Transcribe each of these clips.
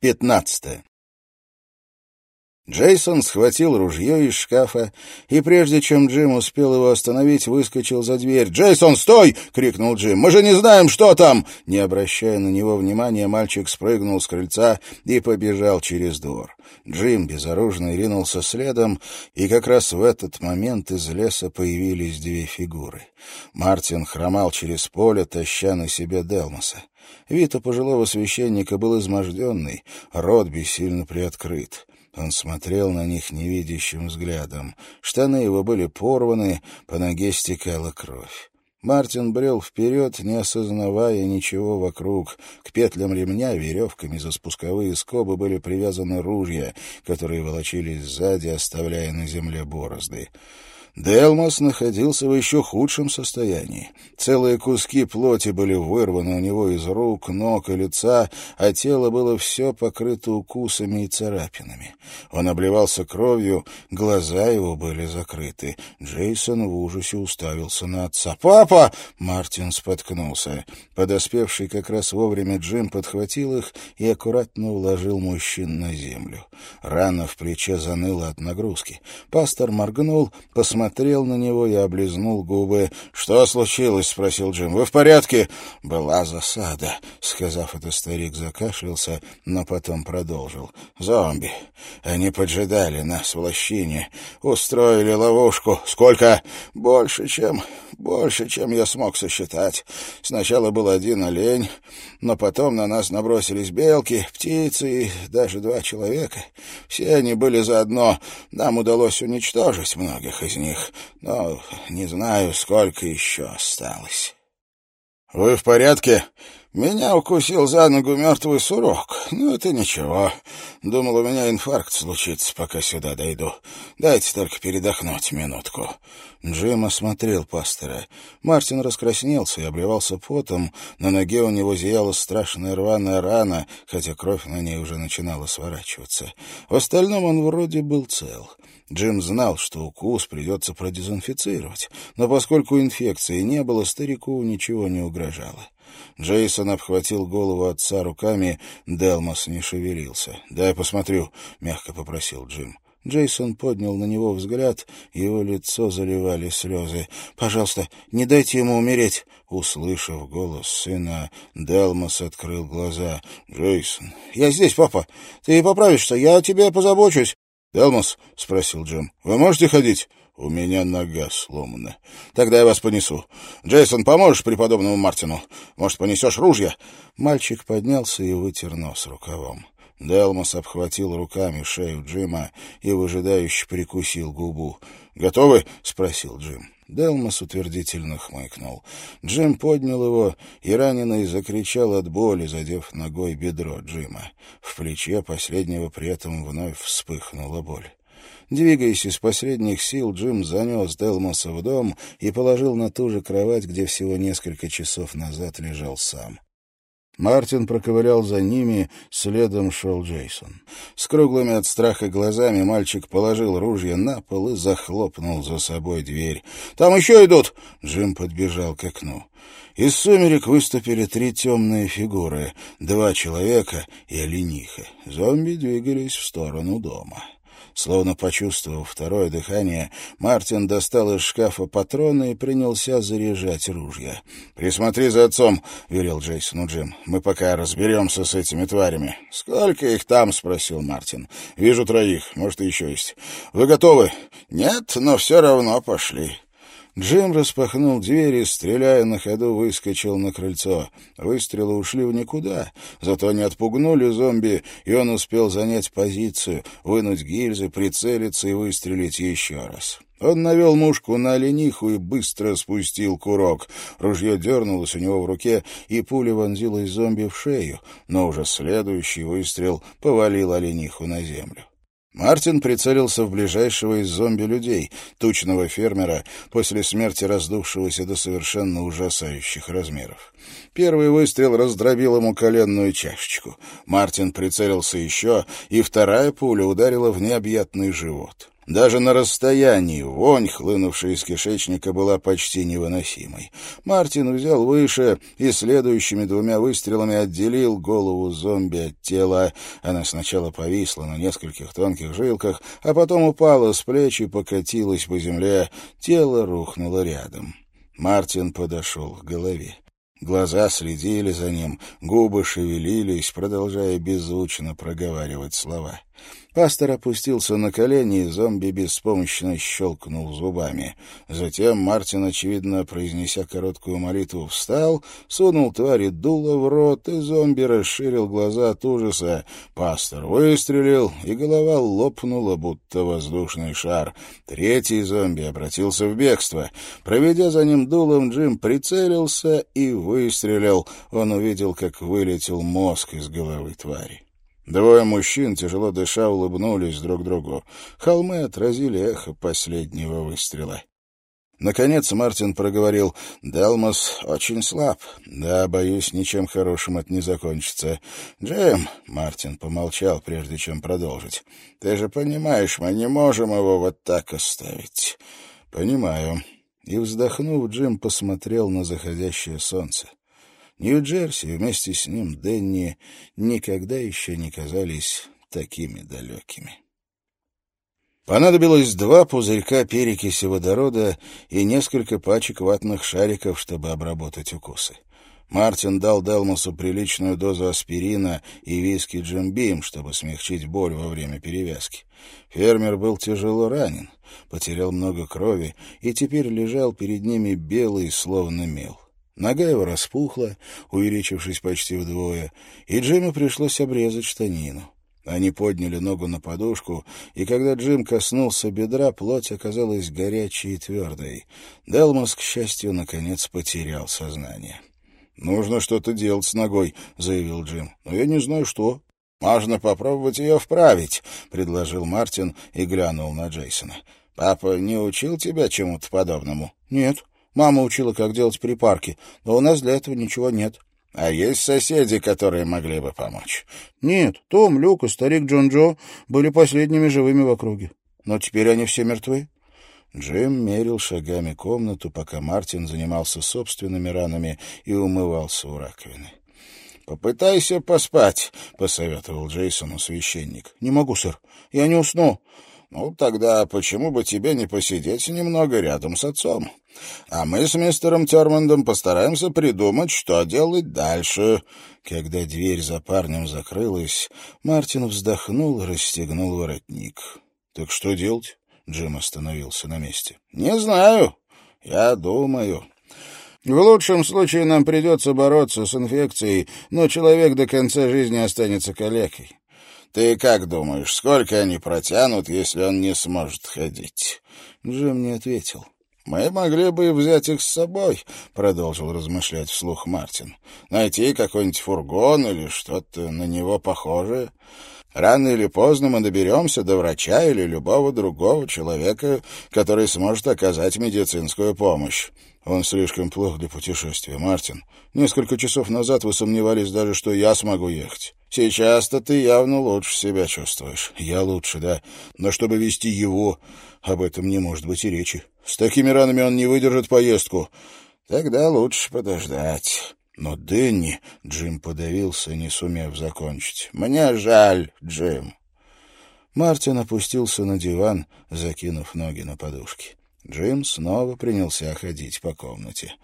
Пятнадцатое. Джейсон схватил ружье из шкафа, и прежде чем Джим успел его остановить, выскочил за дверь. «Джейсон, стой!» — крикнул Джим. «Мы же не знаем, что там!» Не обращая на него внимания, мальчик спрыгнул с крыльца и побежал через двор. Джим, безоружный, ринулся следом, и как раз в этот момент из леса появились две фигуры. Мартин хромал через поле, таща на себе Делмоса. Вид у пожилого священника был изможденный, рот бессильно приоткрыт. Он смотрел на них невидящим взглядом. Штаны его были порваны, по ноге стекала кровь. Мартин брел вперед, не осознавая ничего вокруг. К петлям ремня веревками за спусковые скобы были привязаны ружья, которые волочились сзади, оставляя на земле борозды. Делмос находился в еще худшем состоянии. Целые куски плоти были вырваны у него из рук, ног и лица, а тело было все покрыто укусами и царапинами. Он обливался кровью, глаза его были закрыты. Джейсон в ужасе уставился на отца. «Папа!» — Мартин споткнулся. Подоспевший как раз вовремя Джим подхватил их и аккуратно уложил мужчин на землю. Рана в плече заныла от нагрузки. Пастор моргнул, посмотрел посмотрел на него и облизнул губы. «Что случилось?» — спросил Джим. «Вы в порядке?» «Была засада», — сказав это, старик закашлялся, но потом продолжил. «Зомби. Они поджидали нас в лощине. Устроили ловушку. Сколько?» «Больше, чем... больше, чем я смог сосчитать. Сначала был один олень, но потом на нас набросились белки, птицы и даже два человека. Все они были заодно. Нам удалось уничтожить многих из них них, но не знаю, сколько еще осталось. — Вы в порядке? Меня укусил за ногу мертвый сурок. Ну, это ничего. Думал, у меня инфаркт случится, пока сюда дойду. Дайте только передохнуть минутку. Джим осмотрел пастора. Мартин раскраснелся и обливался потом. На ноге у него зияла страшная рваная рана, хотя кровь на ней уже начинала сворачиваться. В остальном он вроде был цел. Джим знал, что укус придется продезинфицировать, но поскольку инфекции не было, старику ничего не угрожало. Джейсон обхватил голову отца руками, Делмос не шевелился. «Дай посмотрю», — мягко попросил Джим. Джейсон поднял на него взгляд, его лицо заливали слезы. «Пожалуйста, не дайте ему умереть!» Услышав голос сына, Делмос открыл глаза. «Джейсон!» «Я здесь, папа! Ты поправишься, я о тебе позабочусь!» «Делмос?» — спросил Джим. «Вы можете ходить?» «У меня нога сломана. Тогда я вас понесу. Джейсон, поможешь преподобному Мартину? Может, понесешь ружья?» Мальчик поднялся и вытер нос рукавом. Делмос обхватил руками шею Джима и выжидающе прикусил губу. «Готовы?» — спросил Джим. Делмос утвердительно хмыкнул. Джим поднял его, и раненый закричал от боли, задев ногой бедро Джима. В плече последнего при этом вновь вспыхнула боль. Двигаясь из последних сил, Джим занес Делмоса в дом и положил на ту же кровать, где всего несколько часов назад лежал сам. Мартин проковырял за ними, следом шел Джейсон. С круглыми от страха глазами мальчик положил ружье на пол и захлопнул за собой дверь. «Там еще идут!» Джим подбежал к окну. Из сумерек выступили три темные фигуры, два человека и олениха. Зомби двигались в сторону дома. Словно почувствовав второе дыхание, Мартин достал из шкафа патроны и принялся заряжать ружья. «Присмотри за отцом», — велел Джейсону Джим. «Мы пока разберемся с этими тварями». «Сколько их там?» — спросил Мартин. «Вижу троих, может, еще есть. Вы готовы?» «Нет, но все равно пошли». Джим распахнул дверь и, стреляя на ходу, выскочил на крыльцо. Выстрелы ушли в никуда, зато не отпугнули зомби, и он успел занять позицию, вынуть гильзы, прицелиться и выстрелить еще раз. Он навел мушку на олениху и быстро спустил курок. Ружье дернулось у него в руке, и пуля вонзилась зомби в шею, но уже следующий выстрел повалил олениху на землю. Мартин прицелился в ближайшего из зомби-людей, тучного фермера, после смерти раздувшегося до совершенно ужасающих размеров. Первый выстрел раздробил ему коленную чашечку. Мартин прицелился еще, и вторая пуля ударила в необъятный живот. Даже на расстоянии вонь, хлынувшая из кишечника, была почти невыносимой. Мартин взял выше и следующими двумя выстрелами отделил голову зомби от тела. Она сначала повисла на нескольких тонких жилках, а потом упала с плеч и покатилась по земле. Тело рухнуло рядом. Мартин подошел к голове. Глаза следили за ним, губы шевелились, продолжая беззвучно проговаривать слова. Пастор опустился на колени, и зомби беспомощно щелкнул зубами. Затем Мартин, очевидно, произнеся короткую молитву, встал, сунул твари дуло в рот, и зомби расширил глаза от ужаса. Пастор выстрелил, и голова лопнула, будто воздушный шар. Третий зомби обратился в бегство. Проведя за ним дулом, Джим прицелился и выстрелил. Он увидел, как вылетел мозг из головы твари. Двое мужчин, тяжело дыша, улыбнулись друг другу. Холмы отразили эхо последнего выстрела. Наконец Мартин проговорил, «Делмос очень слаб. Да, боюсь, ничем хорошим это не закончится. Джим», — Мартин помолчал, прежде чем продолжить, «ты же понимаешь, мы не можем его вот так оставить». «Понимаю». И, вздохнув, Джим посмотрел на заходящее солнце. Нью-Джерси вместе с ним Дэнни никогда еще не казались такими далекими. Понадобилось два пузырька перекиси водорода и несколько пачек ватных шариков, чтобы обработать укусы. Мартин дал Делмосу приличную дозу аспирина и виски Джимбим, чтобы смягчить боль во время перевязки. Фермер был тяжело ранен, потерял много крови и теперь лежал перед ними белый, словно мел. Нога его распухла, увеличившись почти вдвое, и Джиму пришлось обрезать штанину. Они подняли ногу на подушку, и когда Джим коснулся бедра, плоть оказалась горячей и твердой. Делмос, к счастью, наконец потерял сознание. «Нужно что-то делать с ногой», — заявил Джим. «Но я не знаю, что». «Можно попробовать ее вправить», — предложил Мартин и глянул на Джейсона. «Папа не учил тебя чему-то подобному?» «Нет». Мама учила, как делать припарки, но у нас для этого ничего нет. А есть соседи, которые могли бы помочь? Нет, Том, Люк и старик Джон Джо были последними живыми в округе. Но теперь они все мертвы. Джим мерил шагами комнату, пока Мартин занимался собственными ранами и умывался у раковины. «Попытайся поспать», — посоветовал Джейсону священник. «Не могу, сэр. Я не усну». «Ну, тогда почему бы тебе не посидеть немного рядом с отцом? А мы с мистером Термондом постараемся придумать, что делать дальше». Когда дверь за парнем закрылась, Мартин вздохнул и расстегнул воротник. «Так что делать?» — Джим остановился на месте. «Не знаю. Я думаю». В лучшем случае нам придется бороться с инфекцией, но человек до конца жизни останется калекой. Ты как думаешь, сколько они протянут, если он не сможет ходить?» Джим не ответил. «Мы могли бы взять их с собой», — продолжил размышлять вслух Мартин. «Найти какой-нибудь фургон или что-то на него похожее. Рано или поздно мы доберемся до врача или любого другого человека, который сможет оказать медицинскую помощь. Он слишком плох для путешествия, Мартин. Несколько часов назад вы сомневались даже, что я смогу ехать. Сейчас-то ты явно лучше себя чувствуешь. Я лучше, да. Но чтобы вести его, об этом не может быть и речи. С такими ранами он не выдержит поездку. Тогда лучше подождать. Но Дэнни... Джим подавился, не сумев закончить. Мне жаль, Джим. Мартин опустился на диван, закинув ноги на подушки. Джим снова принялся ходить по комнате.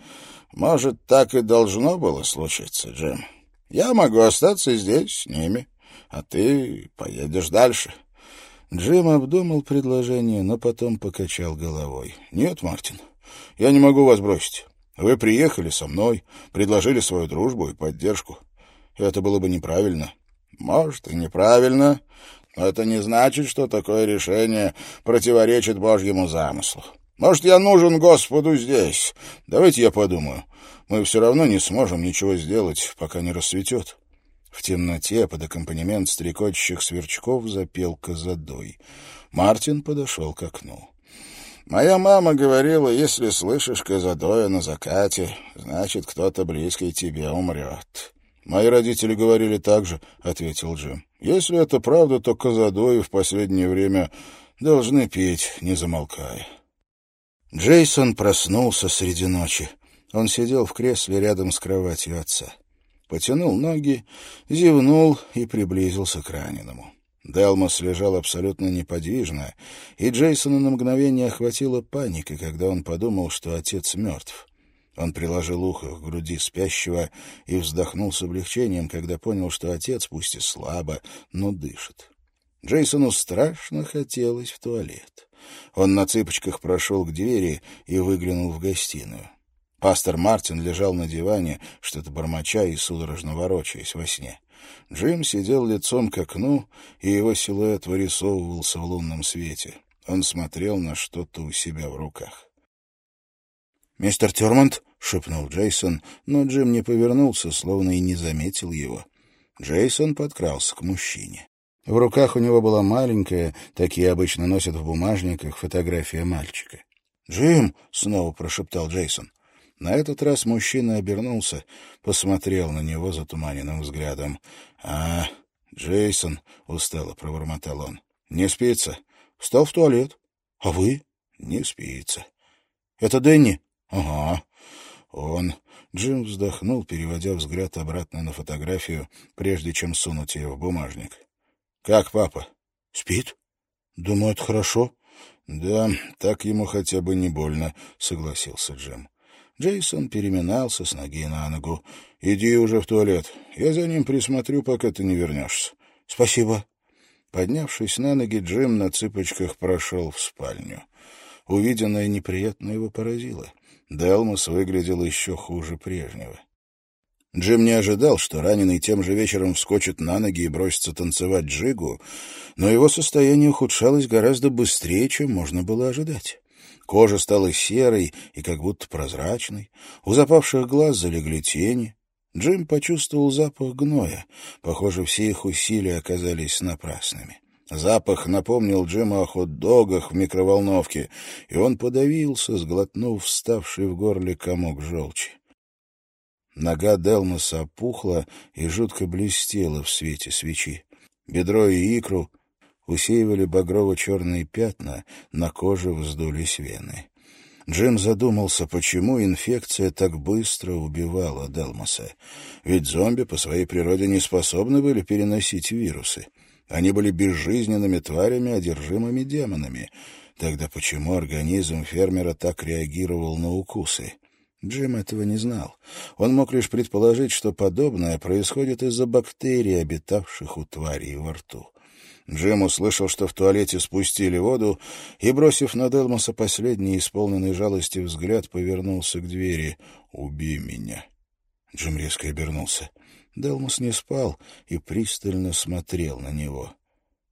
«Может, так и должно было случиться, Джим. Я могу остаться здесь с ними, а ты поедешь дальше». Джим обдумал предложение, но потом покачал головой. «Нет, Мартин, я не могу вас бросить. Вы приехали со мной, предложили свою дружбу и поддержку. Это было бы неправильно». «Может, и неправильно, но это не значит, что такое решение противоречит Божьему замыслу. Может, я нужен Господу здесь? Давайте я подумаю. Мы все равно не сможем ничего сделать, пока не рассветет». В темноте под аккомпанемент стрекочущих сверчков запел козадой. Мартин подошел к окну. «Моя мама говорила, если слышишь козадоя на закате, значит, кто-то близкий тебе умрет». «Мои родители говорили так же», — ответил Джим. «Если это правда, то козадои в последнее время должны пить, не замолкая. Джейсон проснулся среди ночи. Он сидел в кресле рядом с кроватью отца. Потянул ноги, зевнул и приблизился к раненому. Делмос лежал абсолютно неподвижно, и Джейсона на мгновение охватила паника, когда он подумал, что отец мертв. Он приложил ухо к груди спящего и вздохнул с облегчением, когда понял, что отец, пусть и слабо, но дышит. Джейсону страшно хотелось в туалет. Он на цыпочках прошел к двери и выглянул в гостиную. Пастор Мартин лежал на диване, что-то бормоча и судорожно ворочаясь во сне. Джим сидел лицом к окну, и его силуэт вырисовывался в лунном свете. Он смотрел на что-то у себя в руках. «Мистер Термонт?» — шепнул Джейсон, но Джим не повернулся, словно и не заметил его. Джейсон подкрался к мужчине. В руках у него была маленькая, такие обычно носят в бумажниках, фотография мальчика. «Джим!» — снова прошептал Джейсон. На этот раз мужчина обернулся, посмотрел на него затуманенным взглядом. «А, Джейсон!» — устало пробормотал он. «Не спится. Встал в туалет. А вы?» «Не спится». «Это Дэнни?» «Ага. Он...» Джим вздохнул, переводя взгляд обратно на фотографию, прежде чем сунуть ее в бумажник. «Как папа?» «Спит. Думаю, это хорошо». «Да, так ему хотя бы не больно», — согласился Джим. Джейсон переминался с ноги на ногу. «Иди уже в туалет. Я за ним присмотрю, пока ты не вернешься». «Спасибо». Поднявшись на ноги, Джим на цыпочках прошел в спальню. Увиденное неприятно его поразило. Делмос выглядел еще хуже прежнего. Джим не ожидал, что раненый тем же вечером вскочит на ноги и бросится танцевать джигу, но его состояние ухудшалось гораздо быстрее, чем можно было ожидать. Кожа стала серой и как будто прозрачной, у запавших глаз залегли тени. Джим почувствовал запах гноя. Похоже, все их усилия оказались напрасными. Запах напомнил Джиму о хот-догах в микроволновке, и он подавился, сглотнув вставший в горле комок желчи. Нога Делмаса опухла и жутко блестела в свете свечи. Бедро и икру усеивали багрово-черные пятна, на коже вздулись вены. Джим задумался, почему инфекция так быстро убивала Делмаса. Ведь зомби по своей природе не способны были переносить вирусы. Они были безжизненными тварями, одержимыми демонами. Тогда почему организм фермера так реагировал на укусы? Джим этого не знал. Он мог лишь предположить, что подобное происходит из-за бактерий, обитавших у тварей во рту. Джим услышал, что в туалете спустили воду, и, бросив на Делмоса последний исполненный жалости взгляд, повернулся к двери. «Убей меня!» Джим резко обернулся. Делмос не спал и пристально смотрел на него.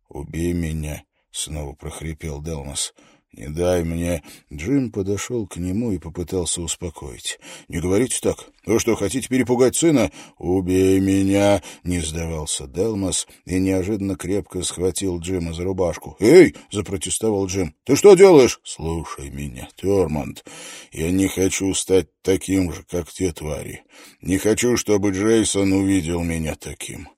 «Убей меня!» — снова прохрипел Делмос. «Не дай мне...» Джим подошел к нему и попытался успокоить. «Не говорите так. Вы что, хотите перепугать сына? Убей меня!» Не сдавался Делмос и неожиданно крепко схватил Джима за рубашку. «Эй!» — запротестовал Джим. «Ты что делаешь?» «Слушай меня, Тормонд. Я не хочу стать таким же, как те твари. Не хочу, чтобы Джейсон увидел меня таким.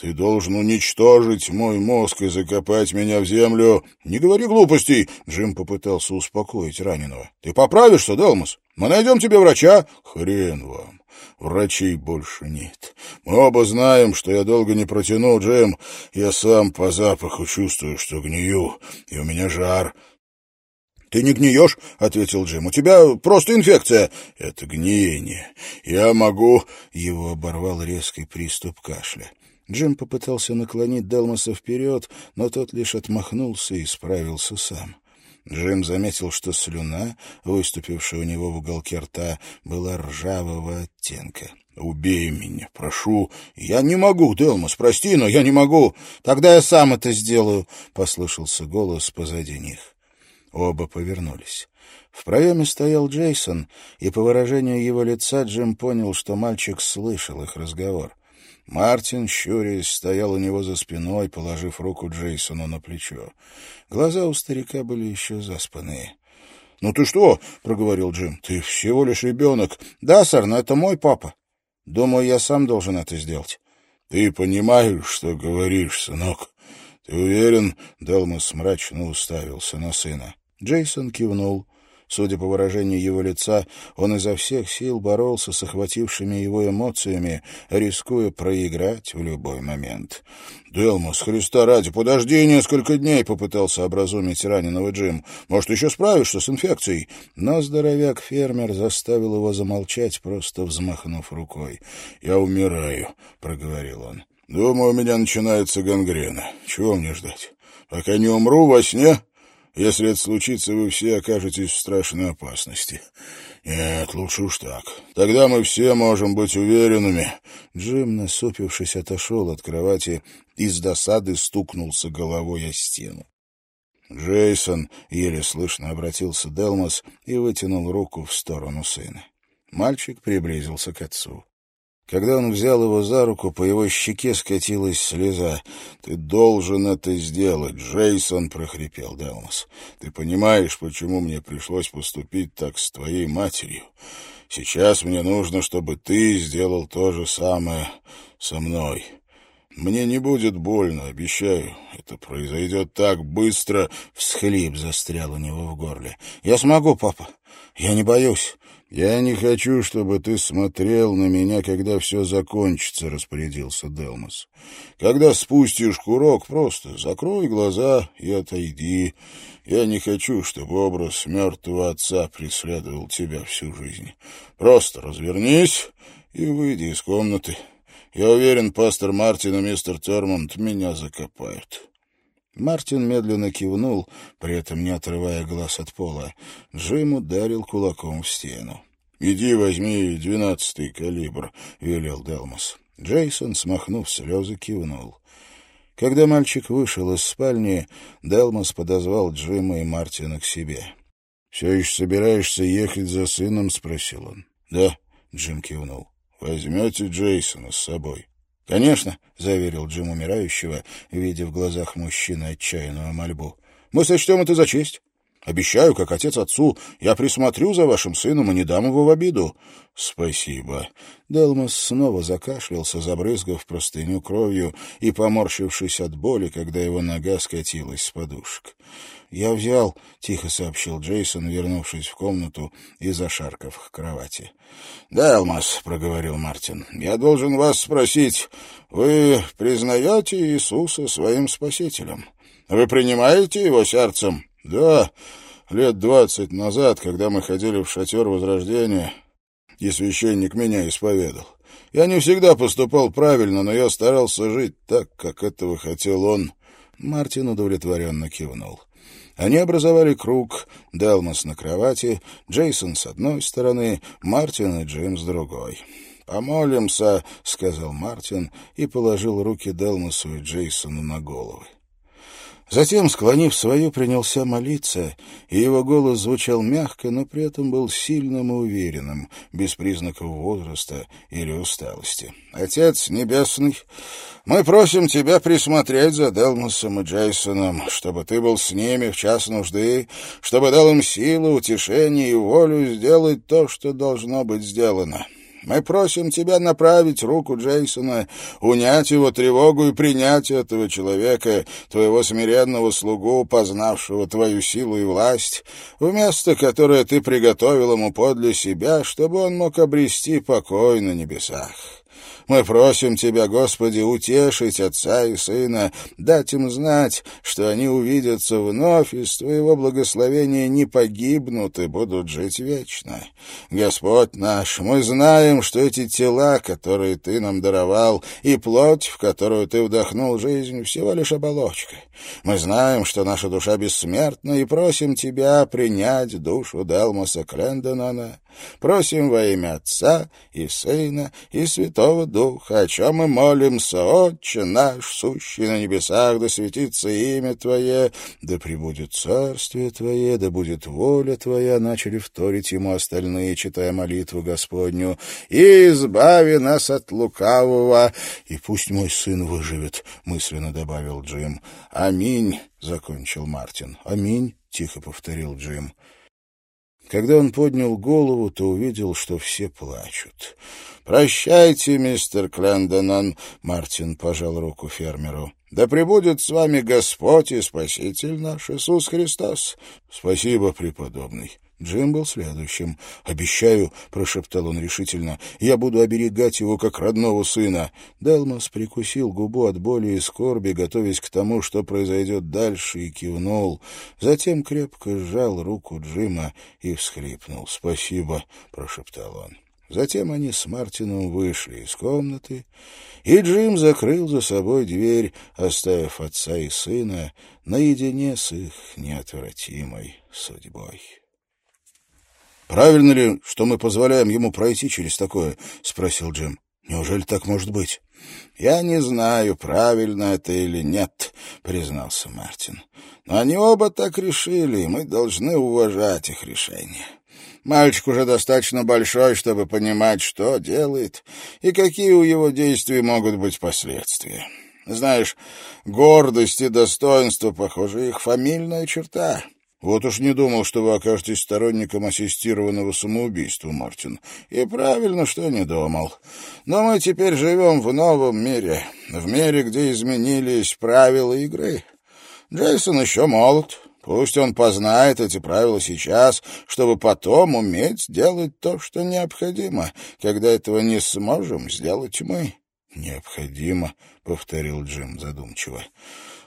Ты должен уничтожить мой мозг и закопать меня в землю. Не говори глупостей!» Джим попытался успокоить раненого. «Ты поправишься, Делмос? Мы найдем тебе врача». «Хрен вам. Врачей больше нет. Мы оба знаем, что я долго не протяну, Джим. Я сам по запаху чувствую, что гнию, и у меня жар». «Ты не гниешь», — ответил Джим. «У тебя просто инфекция». «Это гниение. Я могу...» Его оборвал резкий приступ кашля. Джим попытался наклонить Делмаса вперед, но тот лишь отмахнулся и справился сам. Джим заметил, что слюна, выступившая у него в уголке рта, была ржавого оттенка. «Убей меня, прошу!» «Я не могу, Делмас, прости, но я не могу!» «Тогда я сам это сделаю!» — послышался голос позади них. Оба повернулись. В проеме стоял Джейсон, и по выражению его лица Джим понял, что мальчик слышал их разговор. Мартин, щурясь, стоял у него за спиной, положив руку Джейсону на плечо. Глаза у старика были еще заспанные. — Ну ты что? — проговорил Джим. — Ты всего лишь ребенок. — Да, сэр, но это мой папа. Думаю, я сам должен это сделать. — Ты понимаешь, что говоришь, сынок? «Ты уверен?» — Делмос мрачно уставился на сына. Джейсон кивнул. Судя по выражению его лица, он изо всех сил боролся с охватившими его эмоциями, рискуя проиграть в любой момент. «Делмос, Христа ради, подожди несколько дней!» — попытался образумить раненого Джим. «Может, еще справишься с инфекцией?» Но здоровяк-фермер заставил его замолчать, просто взмахнув рукой. «Я умираю», — проговорил он. «Думаю, у меня начинается гангрена. Чего мне ждать? Пока не умру во сне, если это случится, вы все окажетесь в страшной опасности. Нет, лучше уж так. Тогда мы все можем быть уверенными. Джим, насупившись, отошел от кровати и с досады стукнулся головой о стену. «Джейсон», — еле слышно обратился Делмос и вытянул руку в сторону сына. Мальчик приблизился к отцу. Когда он взял его за руку, по его щеке скатилась слеза. «Ты должен это сделать, Джейсон!» — прохрипел Делмос. «Ты понимаешь, почему мне пришлось поступить так с твоей матерью? Сейчас мне нужно, чтобы ты сделал то же самое со мной. Мне не будет больно, обещаю. Это произойдет так быстро!» Всхлип застрял у него в горле. «Я смогу, папа. Я не боюсь. «Я не хочу, чтобы ты смотрел на меня, когда все закончится», — распорядился Делмос. «Когда спустишь курок, просто закрой глаза и отойди. Я не хочу, чтобы образ мертвого отца преследовал тебя всю жизнь. Просто развернись и выйди из комнаты. Я уверен, пастор Мартин и мистер Термонт меня закопают». Мартин медленно кивнул, при этом не отрывая глаз от пола. Джим ударил кулаком в стену. «Иди возьми двенадцатый калибр», — велел Делмос. Джейсон, смахнув слезы, кивнул. Когда мальчик вышел из спальни, Делмос подозвал Джима и Мартина к себе. «Все еще собираешься ехать за сыном?» — спросил он. «Да», — Джим кивнул. «Возьмете Джейсона с собой?» «Конечно», — заверил Джим умирающего, видя в глазах мужчины отчаянную мольбу. «Мы сочтем это за честь. Обещаю, как отец отцу, я присмотрю за вашим сыном и не дам его в обиду». «Спасибо». Делмос снова закашлялся, забрызгав простыню кровью и поморщившись от боли, когда его нога скатилась с подушек. «Я взял», — тихо сообщил Джейсон, вернувшись в комнату и зашаркав к кровати. «Делмос», — проговорил Мартин, — «я должен вас спросить, вы признаете Иисуса своим спасителем? Вы принимаете его сердцем?» «Да, лет двадцать назад, когда мы ходили в шатер Возрождения, и священник меня исповедал. Я не всегда поступал правильно, но я старался жить так, как этого хотел он». Мартин удовлетворенно кивнул. Они образовали круг, Делмос на кровати, Джейсон с одной стороны, Мартин и Джим с другой. «Помолимся», — сказал Мартин и положил руки Делмосу и Джейсону на головы. Затем, склонив свою, принялся молиться, и его голос звучал мягко, но при этом был сильным и уверенным, без признаков возраста или усталости. «Отец Небесный, мы просим Тебя присмотреть за Делмосом и Джейсоном, чтобы Ты был с ними в час нужды, чтобы дал им силу, утешение и волю сделать то, что должно быть сделано». Мы просим тебя направить руку Джейсона, унять его тревогу и принять этого человека, твоего смиренного слугу, познавшего твою силу и власть, в место, которое ты приготовил ему подле себя, чтобы он мог обрести покой на небесах. Мы просим Тебя, Господи, утешить отца и сына, дать им знать, что они увидятся вновь, и с Твоего благословения не погибнут и будут жить вечно. Господь наш, мы знаем, что эти тела, которые Ты нам даровал, и плоть, в которую Ты вдохнул жизнь, всего лишь оболочка. Мы знаем, что наша душа бессмертна, и просим Тебя принять душу Делмоса Клендонана. Просим во имя Отца и Сына и Святого Духа, о чем мы молимся, Отче наш, сущий на небесах, да светится имя Твое, да пребудет царствие Твое, да будет воля Твоя, начали вторить ему остальные, читая молитву Господню, и избави нас от лукавого, и пусть мой сын выживет, мысленно добавил Джим. Аминь, закончил Мартин. Аминь, тихо повторил Джим. Когда он поднял голову, то увидел, что все плачут. «Прощайте, мистер Клендонан», — Мартин пожал руку фермеру. Да пребудет с вами Господь и Спаситель наш Иисус Христос. Спасибо, преподобный. Джим был следующим. «Обещаю», — прошептал он решительно, — «я буду оберегать его как родного сына». Делмос прикусил губу от боли и скорби, готовясь к тому, что произойдет дальше, и кивнул. Затем крепко сжал руку Джима и всхлипнул. «Спасибо», — прошептал он. Затем они с Мартином вышли из комнаты, и Джим закрыл за собой дверь, оставив отца и сына наедине с их неотвратимой судьбой. «Правильно ли, что мы позволяем ему пройти через такое?» — спросил Джим. «Неужели так может быть?» «Я не знаю, правильно это или нет», — признался Мартин. «Но они оба так решили, и мы должны уважать их решение. Мальчик уже достаточно большой, чтобы понимать, что делает и какие у его действий могут быть последствия. Знаешь, гордость и достоинство, похоже, их фамильная черта». Вот уж не думал, что вы окажетесь сторонником ассистированного самоубийства, Мартин. И правильно, что не думал. Но мы теперь живем в новом мире, в мире, где изменились правила игры. Джейсон еще молод. Пусть он познает эти правила сейчас, чтобы потом уметь делать то, что необходимо, когда этого не сможем сделать мы. «Необходимо», — повторил Джим задумчиво.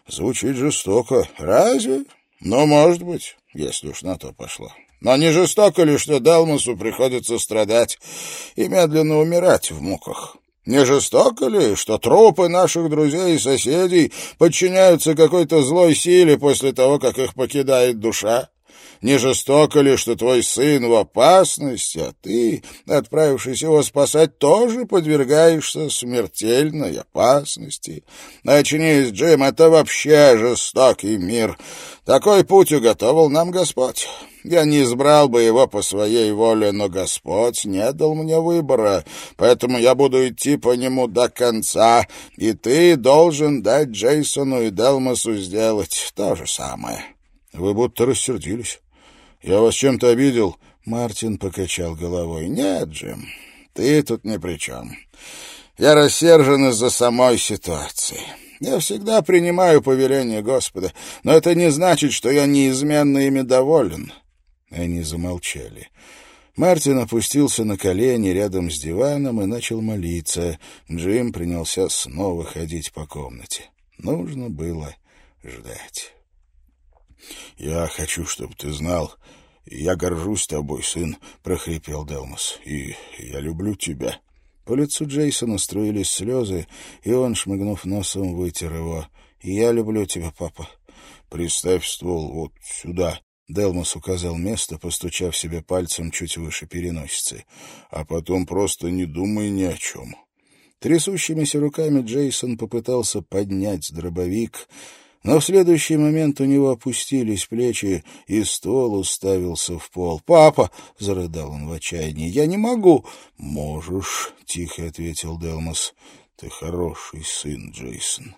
«Звучит жестоко. Разве? Ну, может быть, если уж на то пошло. Но не жестоко ли, что Далмасу приходится страдать и медленно умирать в муках? Не жестоко ли, что трупы наших друзей и соседей подчиняются какой-то злой силе после того, как их покидает душа? Не жестоко ли, что твой сын в опасности, а ты, отправившись его спасать, тоже подвергаешься смертельной опасности? Очнись, Джим, это вообще жестокий мир. Такой путь уготовил нам Господь. Я не избрал бы его по своей воле, но Господь не дал мне выбора, поэтому я буду идти по нему до конца, и ты должен дать Джейсону и Делмасу сделать то же самое. Вы будто рассердились. Я вас чем-то обидел?» Мартин покачал головой. «Нет, Джим, ты тут ни при чем. Я рассержен из-за самой ситуации». Я всегда принимаю повеления Господа, но это не значит, что я неизменно ими доволен. Они замолчали. Мартин опустился на колени рядом с диваном и начал молиться. Джим принялся снова ходить по комнате. Нужно было ждать. «Я хочу, чтобы ты знал, я горжусь тобой, сын», — прохрипел Делмос, — «и я люблю тебя». По лицу Джейсона струились слезы, и он, шмыгнув носом, вытер его. «Я люблю тебя, папа». «Приставь ствол вот сюда», — Делмос указал место, постучав себе пальцем чуть выше переносицы. «А потом просто не думай ни о чем». Трясущимися руками Джейсон попытался поднять дробовик, но в следующий момент у него опустились плечи, и ствол уставился в пол. «Папа!» — зарыдал он в отчаянии. «Я не могу!» «Можешь!» — тихо ответил Делмос. «Ты хороший сын, Джейсон.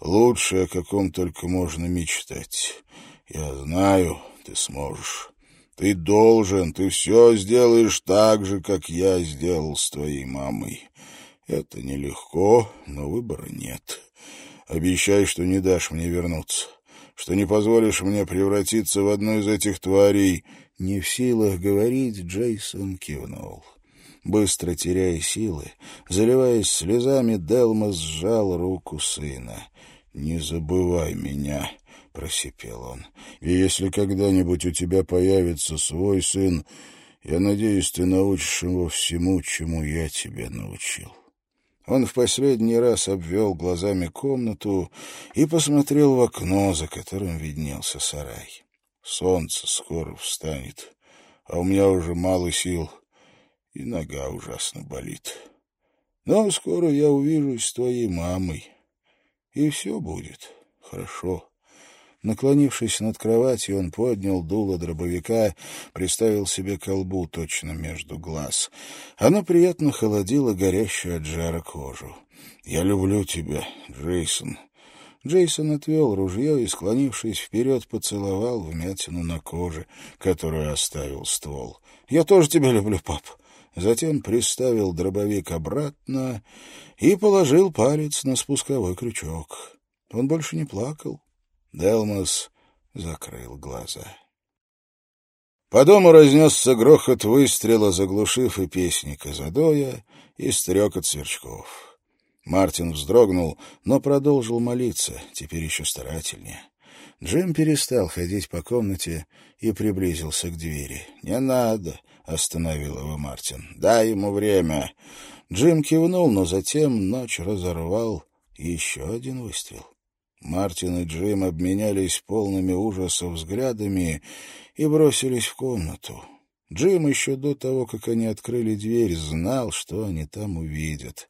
Лучший, о каком только можно мечтать. Я знаю, ты сможешь. Ты должен, ты все сделаешь так же, как я сделал с твоей мамой. Это нелегко, но выбора нет». Обещай, что не дашь мне вернуться, что не позволишь мне превратиться в одну из этих тварей». Не в силах говорить, Джейсон кивнул. Быстро теряя силы, заливаясь слезами, Делма сжал руку сына. «Не забывай меня», — просипел он. «И если когда-нибудь у тебя появится свой сын, я надеюсь, ты научишь его всему, чему я тебя научил». Он в последний раз обвел глазами комнату и посмотрел в окно, за которым виднелся сарай. Солнце скоро встанет, а у меня уже мало сил, и нога ужасно болит. Но скоро я увижусь с твоей мамой, и все будет хорошо. Наклонившись над кроватью, он поднял дуло дробовика, приставил себе колбу точно между глаз. Оно приятно холодило горящую от жара кожу. «Я люблю тебя, Джейсон». Джейсон отвел ружье и, склонившись вперед, поцеловал вмятину на коже, которую оставил ствол. «Я тоже тебя люблю, пап». Затем приставил дробовик обратно и положил палец на спусковой крючок. Он больше не плакал. Делмос закрыл глаза. По дому разнесся грохот выстрела, заглушив и песни Казадоя, и стрекот сверчков. Мартин вздрогнул, но продолжил молиться, теперь еще старательнее. Джим перестал ходить по комнате и приблизился к двери. «Не надо», — остановил его Мартин. «Дай ему время». Джим кивнул, но затем ночь разорвал еще один выстрел. Мартин и Джим обменялись полными ужаса взглядами и бросились в комнату. Джим еще до того, как они открыли дверь, знал, что они там увидят.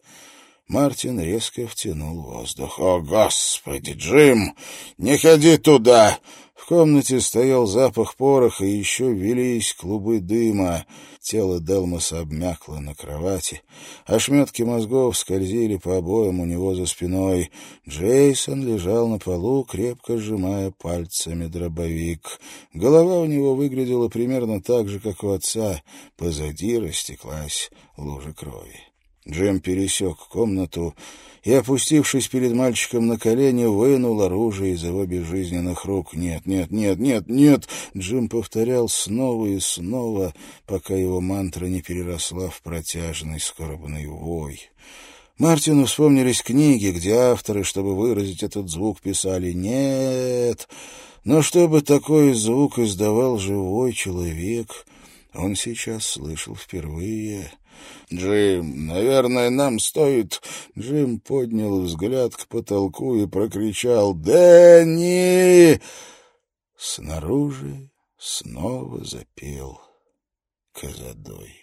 Мартин резко втянул воздух. «О, Господи, Джим! Не ходи туда!» В комнате стоял запах пороха, и еще велись клубы дыма. Тело Делмоса обмякло на кровати. Ошметки мозгов скользили по обоям у него за спиной. Джейсон лежал на полу, крепко сжимая пальцами дробовик. Голова у него выглядела примерно так же, как у отца. Позади растеклась лужа крови. Джем пересек комнату и, опустившись перед мальчиком на колени, вынул оружие из его безжизненных рук. «Нет, нет, нет, нет, нет!» Джим повторял снова и снова, пока его мантра не переросла в протяжный скорбный вой. Мартину вспомнились книги, где авторы, чтобы выразить этот звук, писали «нет». Но чтобы такой звук издавал живой человек, он сейчас слышал впервые. «Джим, наверное, нам стоит...» Джим поднял взгляд к потолку и прокричал «Дэнни!» Снаружи снова запел Казадой.